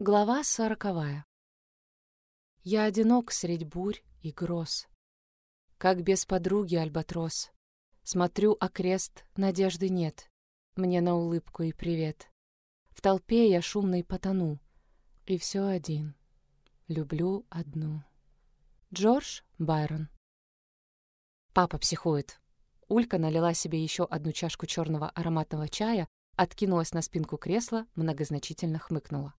Глава сороковая. Я одинок средь бурь и гроз, Как без подруги альбатрос. Смотрю окрест, надежды нет, Мне на улыбку и привет. В толпе я шумной потону, И все один. Люблю одну. Джордж Байрон. Папа психует. Улька налила себе еще одну чашку черного ароматного чая, откинулась на спинку кресла, многозначительно хмыкнула.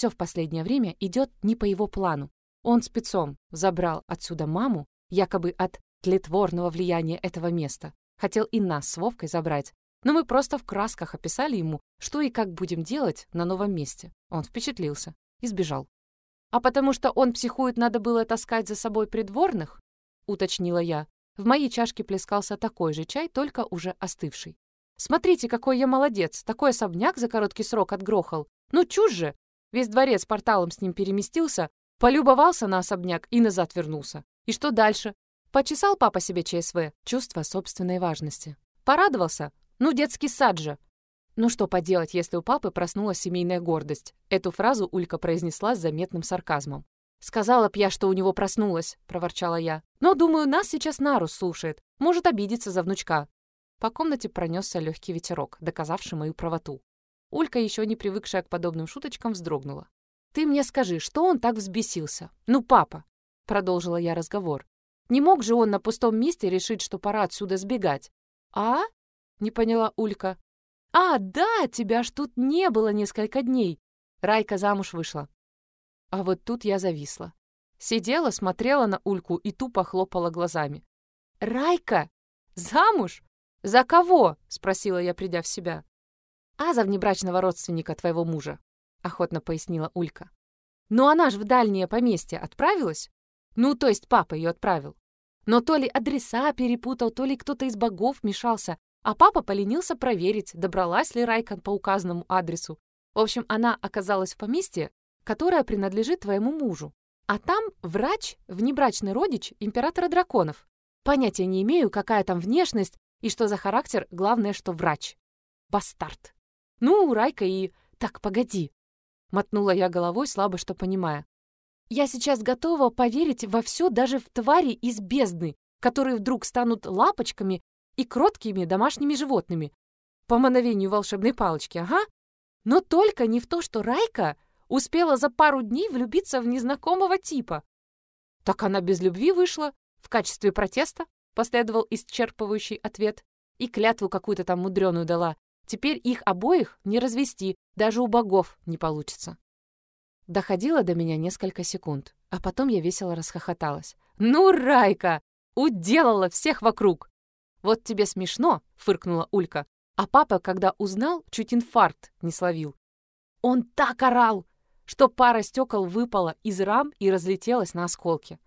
Все в последнее время идет не по его плану. Он спецом забрал отсюда маму, якобы от тлетворного влияния этого места. Хотел и нас с Вовкой забрать. Но мы просто в красках описали ему, что и как будем делать на новом месте. Он впечатлился и сбежал. «А потому что он психует, надо было таскать за собой придворных?» — уточнила я. В моей чашке плескался такой же чай, только уже остывший. «Смотрите, какой я молодец! Такой особняк за короткий срок отгрохал! Ну, чушь же! Весь дворец порталом с ним переместился, полюбовался на особняк и назад вернулся. И что дальше? Почесал папа себе ЧСВ, чувство собственной важности. Порадовался? Ну, детский сад же. Ну что поделать, если у папы проснулась семейная гордость? Эту фразу Улька произнесла с заметным сарказмом. «Сказала б я, что у него проснулась», — проворчала я. «Но, думаю, нас сейчас Нарус слушает. Может обидеться за внучка». По комнате пронесся легкий ветерок, доказавший мою правоту. Улька, еще не привыкшая к подобным шуточкам, вздрогнула. «Ты мне скажи, что он так взбесился? Ну, папа!» — продолжила я разговор. «Не мог же он на пустом месте решить, что пора отсюда сбегать?» «А?» — не поняла Улька. «А, да, тебя ж тут не было несколько дней. Райка замуж вышла». А вот тут я зависла. Сидела, смотрела на Ульку и тупо хлопала глазами. «Райка? Замуж? За кого?» — спросила я, придя в себя. «А за внебрачного родственника твоего мужа», — охотно пояснила Улька. «Но она ж в дальнее поместье отправилась? Ну, то есть папа ее отправил. Но то ли адреса перепутал, то ли кто-то из богов мешался, а папа поленился проверить, добралась ли Райка по указанному адресу. В общем, она оказалась в поместье, которое принадлежит твоему мужу. А там врач, внебрачный родич императора драконов. Понятия не имею, какая там внешность и что за характер, главное, что врач. Бастард. Ну, Райка и... Так, погоди. Мотнула я головой, слабо что понимая. Я сейчас готова поверить во все даже в твари из бездны, которые вдруг станут лапочками и кроткими домашними животными. По мановению волшебной палочки, ага. Но только не в то, что Райка успела за пару дней влюбиться в незнакомого типа. Так она без любви вышла, в качестве протеста, последовал исчерпывающий ответ, и клятву какую-то там мудреную дала, Теперь их обоих не развести, даже у богов не получится. Доходило до меня несколько секунд, а потом я весело расхохоталась. «Ну, Райка! Уделала всех вокруг!» «Вот тебе смешно!» — фыркнула Улька. А папа, когда узнал, чуть инфаркт не словил. Он так орал, что пара стекол выпала из рам и разлетелась на осколки.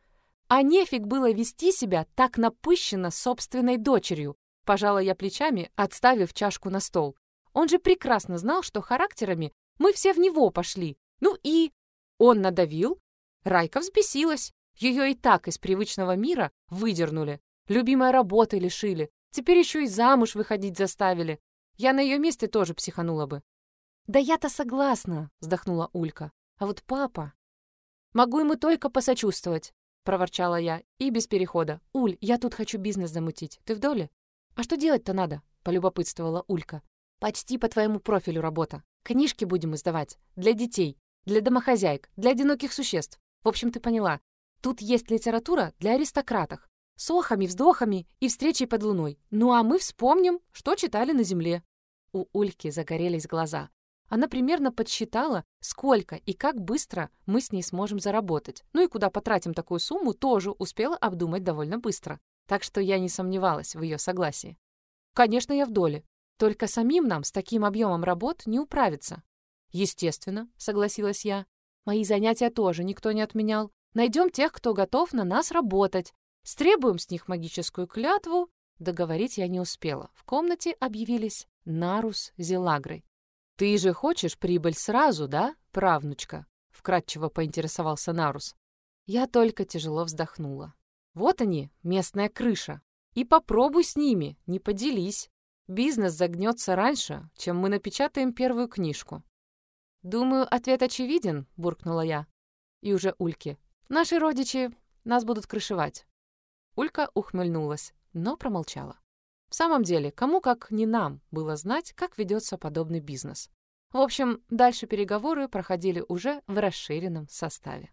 А нефиг было вести себя так напыщенно собственной дочерью. Пожала я плечами, отставив чашку на стол. Он же прекрасно знал, что характерами мы все в него пошли. Ну и... Он надавил. Райка взбесилась. Ее и так из привычного мира выдернули. Любимой работы лишили. Теперь еще и замуж выходить заставили. Я на ее месте тоже психанула бы. «Да я-то согласна», — вздохнула Улька. «А вот папа...» «Могу ему только посочувствовать», — проворчала я, и без перехода. «Уль, я тут хочу бизнес замутить. Ты в доле?» «А что делать-то надо?» — полюбопытствовала Улька. «Почти по твоему профилю работа. Книжки будем издавать. Для детей, для домохозяек, для одиноких существ. В общем, ты поняла. Тут есть литература для аристократов. С охами, вздохами и встречей под луной. Ну а мы вспомним, что читали на земле». У Ульки загорелись глаза. Она примерно подсчитала, сколько и как быстро мы с ней сможем заработать. Ну и куда потратим такую сумму, тоже успела обдумать довольно быстро так что я не сомневалась в ее согласии. Конечно, я в доле. Только самим нам с таким объемом работ не управиться. Естественно, согласилась я. Мои занятия тоже никто не отменял. Найдем тех, кто готов на нас работать. Стребуем с них магическую клятву. Договорить я не успела. В комнате объявились Нарус Зелагрой. «Ты же хочешь прибыль сразу, да, правнучка?» — вкратчиво поинтересовался Нарус. Я только тяжело вздохнула. Вот они, местная крыша. И попробуй с ними, не поделись. Бизнес загнется раньше, чем мы напечатаем первую книжку. «Думаю, ответ очевиден», — буркнула я. И уже Ульке. «Наши родичи нас будут крышевать». Улька ухмыльнулась, но промолчала. В самом деле, кому как не нам было знать, как ведется подобный бизнес. В общем, дальше переговоры проходили уже в расширенном составе.